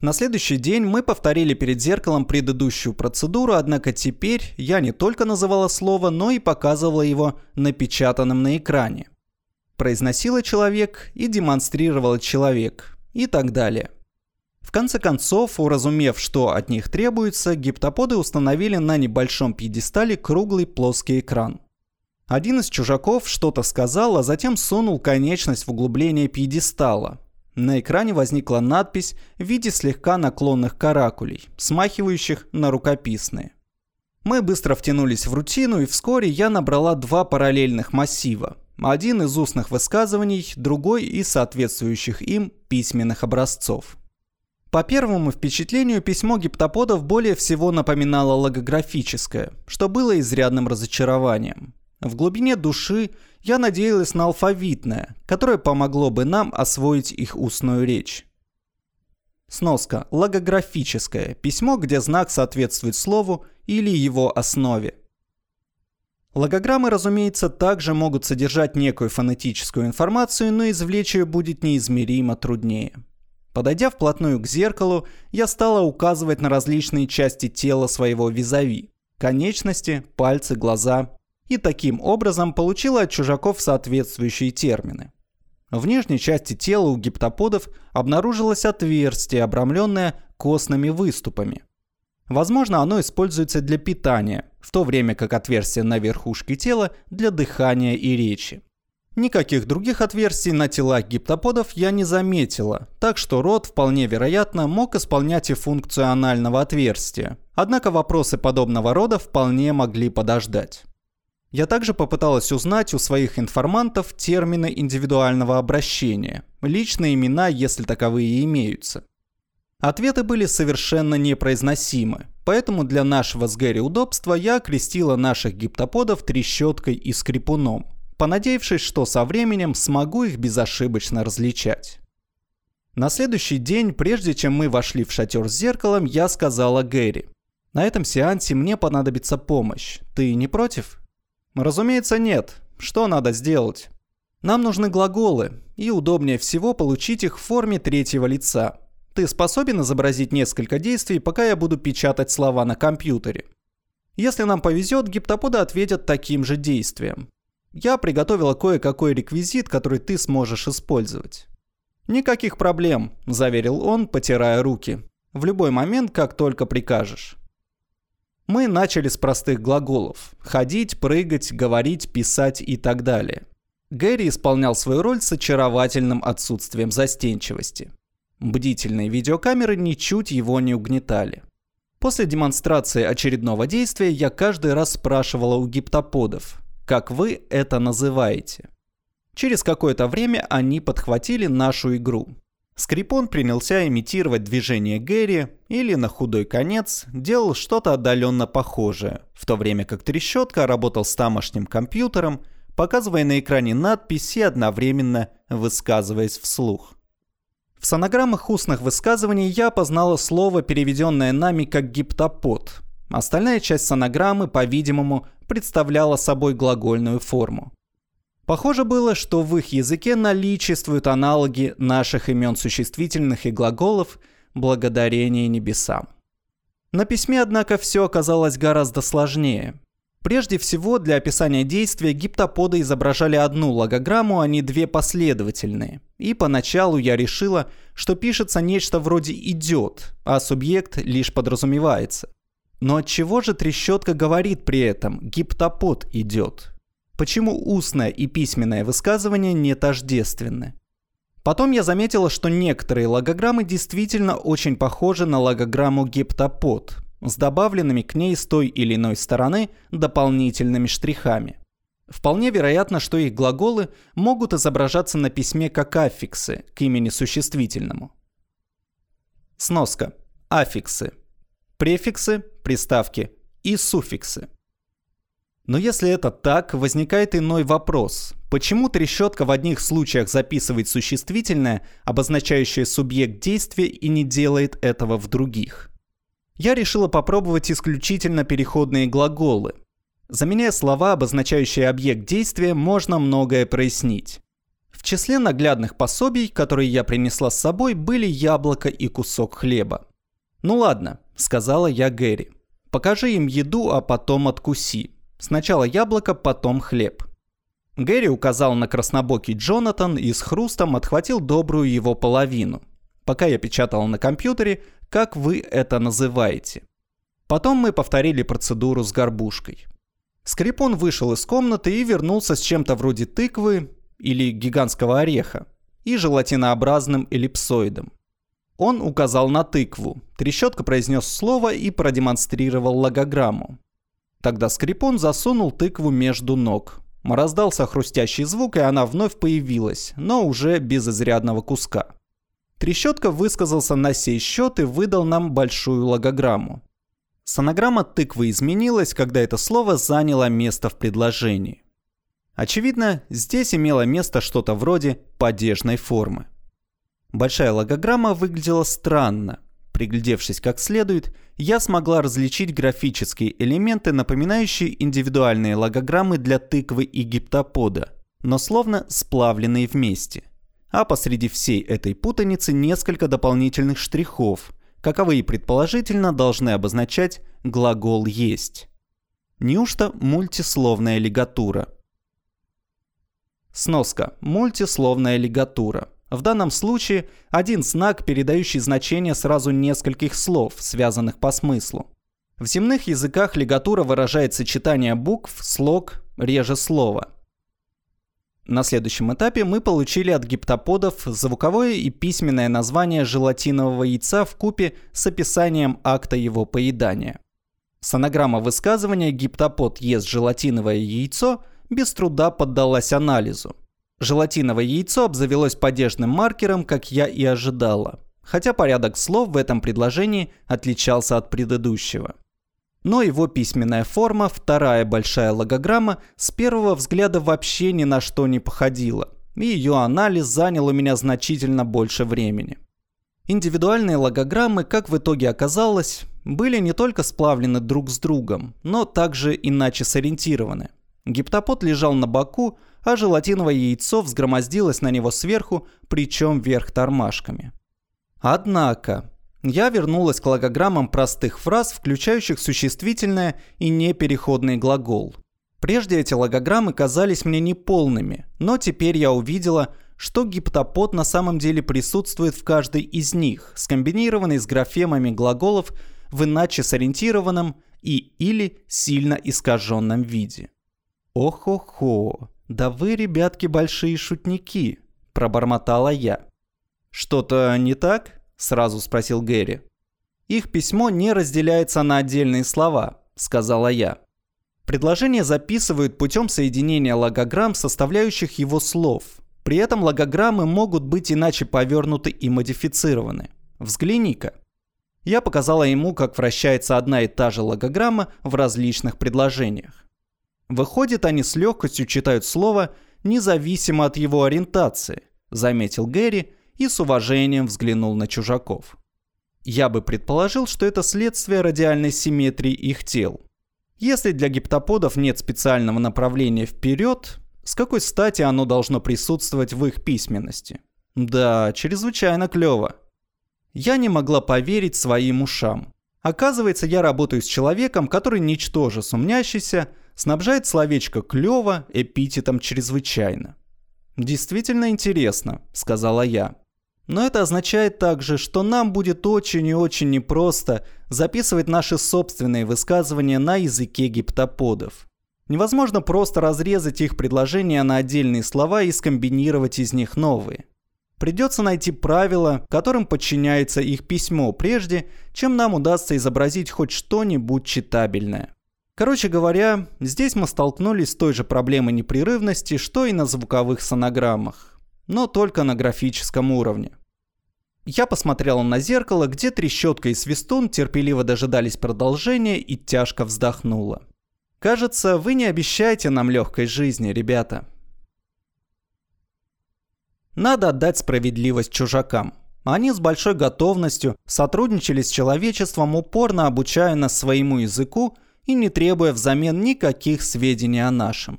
На следующий день мы повторили перед зеркалом предыдущую процедуру, однако теперь я не только называла слово, но и показывала его напечатанным на экране. Произносила человек и демонстрировала человек и так далее. В конце концов, уразумев, что от них требуется, гиптоподы установили на небольшом пьедестале круглый плоский экран. Один из чужаков что-то сказал, а затем сунул конечность в углубление пьедестала. На экране возникла надпись в виде слегка наклонных каракулей, смахивающих на рукописные. Мы быстро втянулись в рутину, и вскоре я набрала два параллельных массива. Один из устных высказываний, другой из соответствующих им письменных образцов. По первому впечатлению, письмо гиптоподов более всего напоминало логографическое, что было изрядным разочарованием. В глубине души я надеялась на алфавитное, которое помогло бы нам освоить их устную речь. Сноска. Логографическое. Письмо, где знак соответствует слову или его основе. Логограммы, разумеется, также могут содержать некую фонетическую информацию, но извлечь ее будет неизмеримо труднее. Подойдя вплотную к зеркалу, я стала указывать на различные части тела своего визави. Конечности, пальцы, глаза. И таким образом получила от чужаков соответствующие термины. В нижней части тела у гиптоподов обнаружилось отверстие, обрамленное костными выступами. Возможно, оно используется для питания, в то время как отверстие на верхушке тела для дыхания и речи. Никаких других отверстий на телах гиптоподов я не заметила, так что рот вполне вероятно мог исполнять и функцию анального отверстия. Однако вопросы подобного рода вполне могли подождать. Я также попыталась узнать у своих информантов термины индивидуального обращения, личные имена, если таковые имеются. Ответы были совершенно непроизносимы, поэтому для нашего с Гэри удобства я окрестила наших гиптоподов трещоткой и скрипуном – понадеявшись, что со временем смогу их безошибочно различать. На следующий день, прежде чем мы вошли в шатер с зеркалом, я сказала Гэри. На этом сеансе мне понадобится помощь. Ты не против? Разумеется, нет. Что надо сделать? Нам нужны глаголы, и удобнее всего получить их в форме третьего лица. Ты способен изобразить несколько действий, пока я буду печатать слова на компьютере? Если нам повезет, гиптоподы ответят таким же действием. Я приготовила кое-какой реквизит, который ты сможешь использовать. «Никаких проблем», – заверил он, потирая руки. «В любой момент, как только прикажешь». Мы начали с простых глаголов – ходить, прыгать, говорить, писать и так далее. Гэри исполнял свою роль с очаровательным отсутствием застенчивости. Бдительные видеокамеры ничуть его не угнетали. После демонстрации очередного действия я каждый раз спрашивала у гиптоподов, как вы это называете. Через какое-то время они подхватили нашу игру. Скрипон принялся имитировать движение Гэри или на худой конец делал что-то отдаленно похожее, в то время как трещотка работал с тамошним компьютером, показывая на экране надписи одновременно высказываясь вслух. В сонограммах устных высказываний я познала слово, переведенное нами как гиптопод. Остальная часть сонограммы, по-видимому, представляла собой глагольную форму. Похоже было, что в их языке наличествуют аналоги наших имен существительных и глаголов благодарение небесам. На письме, однако, все оказалось гораздо сложнее. Прежде всего, для описания действия гиптоподы изображали одну логограмму, а не две последовательные. И поначалу я решила, что пишется нечто вроде «идет», а субъект лишь подразумевается. Но от чего же трещотка говорит при этом «гиптопод идет»? Почему устное и письменное высказывание не тождественны? Потом я заметила, что некоторые логограммы действительно очень похожи на логограмму гиптопод, с добавленными к ней с той или иной стороны дополнительными штрихами. Вполне вероятно, что их глаголы могут изображаться на письме как аффиксы к имени существительному. Сноска. Аффиксы префиксы, приставки и суффиксы. Но если это так, возникает иной вопрос. Почему трещотка в одних случаях записывает существительное, обозначающее субъект действия, и не делает этого в других? Я решила попробовать исключительно переходные глаголы. Заменяя слова, обозначающие объект действия, можно многое прояснить. В числе наглядных пособий, которые я принесла с собой, были яблоко и кусок хлеба. «Ну ладно», — сказала я Гэри. «Покажи им еду, а потом откуси. Сначала яблоко, потом хлеб». Гэри указал на краснобокий Джонатан и с хрустом отхватил добрую его половину. Пока я печатал на компьютере, как вы это называете. Потом мы повторили процедуру с горбушкой. Скрипон вышел из комнаты и вернулся с чем-то вроде тыквы или гигантского ореха и желатинообразным эллипсоидом. Он указал на тыкву. Трещотка произнес слово и продемонстрировал логограмму. Тогда Скрипон засунул тыкву между ног. Раздался хрустящий звук, и она вновь появилась, но уже без изрядного куска. Трещотка высказался на сей счет и выдал нам большую логограмму. Сонограмма тыквы изменилась, когда это слово заняло место в предложении. Очевидно, здесь имело место что-то вроде падежной формы. Большая логограмма выглядела странно. Приглядевшись как следует, я смогла различить графические элементы, напоминающие индивидуальные логограммы для тыквы и гиптопода, но словно сплавленные вместе. А посреди всей этой путаницы несколько дополнительных штрихов, каковые предположительно должны обозначать глагол «есть». Неужто мультисловная лигатура? Сноска. Мультисловная лигатура. В данном случае один знак, передающий значение сразу нескольких слов, связанных по смыслу. В земных языках лигатура выражает сочетание букв, слог, реже слова. На следующем этапе мы получили от гиптоподов звуковое и письменное название желатинового яйца в купе с описанием акта его поедания. Сонограмма высказывания «гиптопод ест желатиновое яйцо» без труда поддалась анализу. Желатиновое яйцо обзавелось падежным маркером, как я и ожидала, хотя порядок слов в этом предложении отличался от предыдущего. Но его письменная форма, вторая большая логограмма, с первого взгляда вообще ни на что не походила, и ее анализ занял у меня значительно больше времени. Индивидуальные логограммы, как в итоге оказалось, были не только сплавлены друг с другом, но также иначе сориентированы. Гиптопод лежал на боку, а желатиновое яйцо взгромоздилось на него сверху, причем вверх тормашками. Однако, я вернулась к логограммам простых фраз, включающих существительное и непереходный глагол. Прежде эти логограммы казались мне неполными, но теперь я увидела, что гиптопод на самом деле присутствует в каждой из них, скомбинированный с графемами глаголов в иначе сориентированном и или сильно искаженном виде. «Ох-охо, да вы, ребятки, большие шутники», – пробормотала я. «Что-то не так?» – сразу спросил Гэри. «Их письмо не разделяется на отдельные слова», – сказала я. Предложение записывают путем соединения логограмм, составляющих его слов. При этом логограммы могут быть иначе повернуты и модифицированы. Взгляни-ка. Я показала ему, как вращается одна и та же логограмма в различных предложениях. Выходит, они с легкостью читают слово независимо от его ориентации, заметил Гэри и с уважением взглянул на чужаков. Я бы предположил, что это следствие радиальной симметрии их тел. Если для гиптоподов нет специального направления вперед, с какой стати оно должно присутствовать в их письменности? Да, чрезвычайно клево. Я не могла поверить своим ушам. Оказывается, я работаю с человеком, который, ничтоже сумнящийся, снабжает словечко «клёво» эпитетом «чрезвычайно». «Действительно интересно», — сказала я. Но это означает также, что нам будет очень и очень непросто записывать наши собственные высказывания на языке гиптоподов. Невозможно просто разрезать их предложения на отдельные слова и скомбинировать из них новые. Придется найти правила, которым подчиняется их письмо, прежде чем нам удастся изобразить хоть что-нибудь читабельное. Короче говоря, здесь мы столкнулись с той же проблемой непрерывности, что и на звуковых сонограммах, но только на графическом уровне. Я посмотрела на зеркало, где трещотка и свистун терпеливо дожидались продолжения и тяжко вздохнула. Кажется, вы не обещаете нам легкой жизни, ребята. Надо отдать справедливость чужакам. Они с большой готовностью сотрудничали с человечеством, упорно обучая нас своему языку – и не требуя взамен никаких сведений о нашем.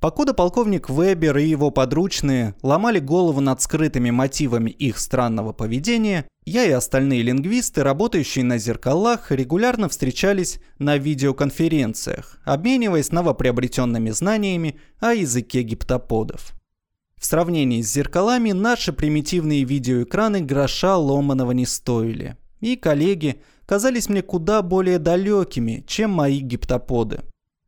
Покуда полковник Вебер и его подручные ломали голову над скрытыми мотивами их странного поведения, я и остальные лингвисты, работающие на зеркалах, регулярно встречались на видеоконференциях, обмениваясь новоприобретенными знаниями о языке гиптоподов. В сравнении с зеркалами наши примитивные видеоэкраны гроша ломаного не стоили. И коллеги казались мне куда более далекими, чем мои гиптоподы.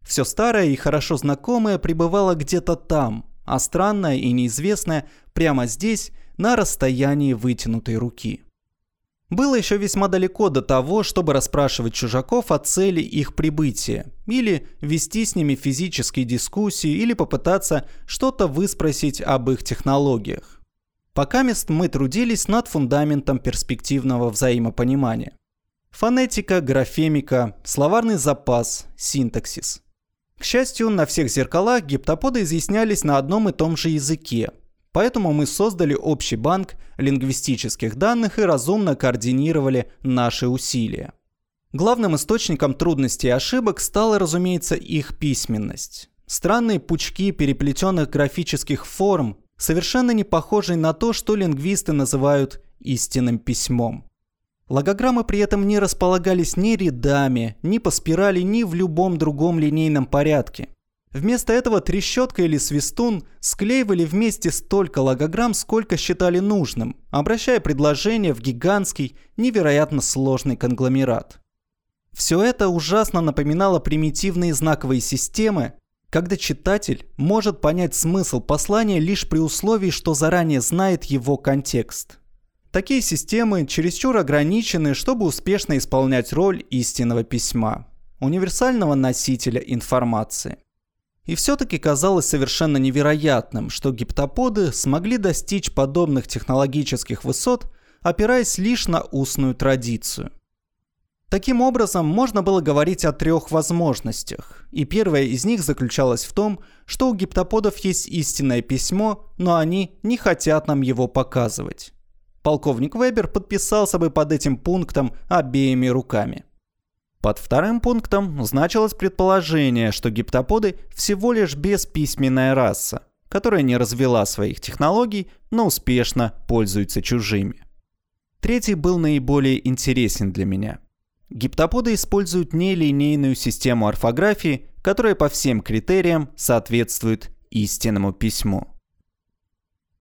Все старое и хорошо знакомое пребывало где-то там, а странное и неизвестное прямо здесь, на расстоянии вытянутой руки. Было еще весьма далеко до того, чтобы расспрашивать чужаков о цели их прибытия, или вести с ними физические дискуссии, или попытаться что-то выспросить об их технологиях. Пока мест мы трудились над фундаментом перспективного взаимопонимания. Фонетика, графемика, словарный запас, синтаксис. К счастью, на всех зеркалах гиптоподы изъяснялись на одном и том же языке, Поэтому мы создали общий банк лингвистических данных и разумно координировали наши усилия. Главным источником трудностей и ошибок стала, разумеется, их письменность. Странные пучки переплетенных графических форм, совершенно не похожие на то, что лингвисты называют истинным письмом. Логограммы при этом не располагались ни рядами, ни по спирали, ни в любом другом линейном порядке. Вместо этого трещотка или свистун склеивали вместе столько логограмм, сколько считали нужным, обращая предложение в гигантский, невероятно сложный конгломерат. Все это ужасно напоминало примитивные знаковые системы, когда читатель может понять смысл послания лишь при условии, что заранее знает его контекст. Такие системы чересчур ограничены, чтобы успешно исполнять роль истинного письма, универсального носителя информации. И все-таки казалось совершенно невероятным, что гиптоподы смогли достичь подобных технологических высот, опираясь лишь на устную традицию. Таким образом, можно было говорить о трех возможностях, и первая из них заключалась в том, что у гиптоподов есть истинное письмо, но они не хотят нам его показывать. Полковник Вебер подписался бы под этим пунктом обеими руками. Под вторым пунктом значилось предположение, что гиптоподы всего лишь бесписьменная раса, которая не развела своих технологий, но успешно пользуется чужими. Третий был наиболее интересен для меня. Гиптоподы используют нелинейную систему орфографии, которая по всем критериям соответствует истинному письму.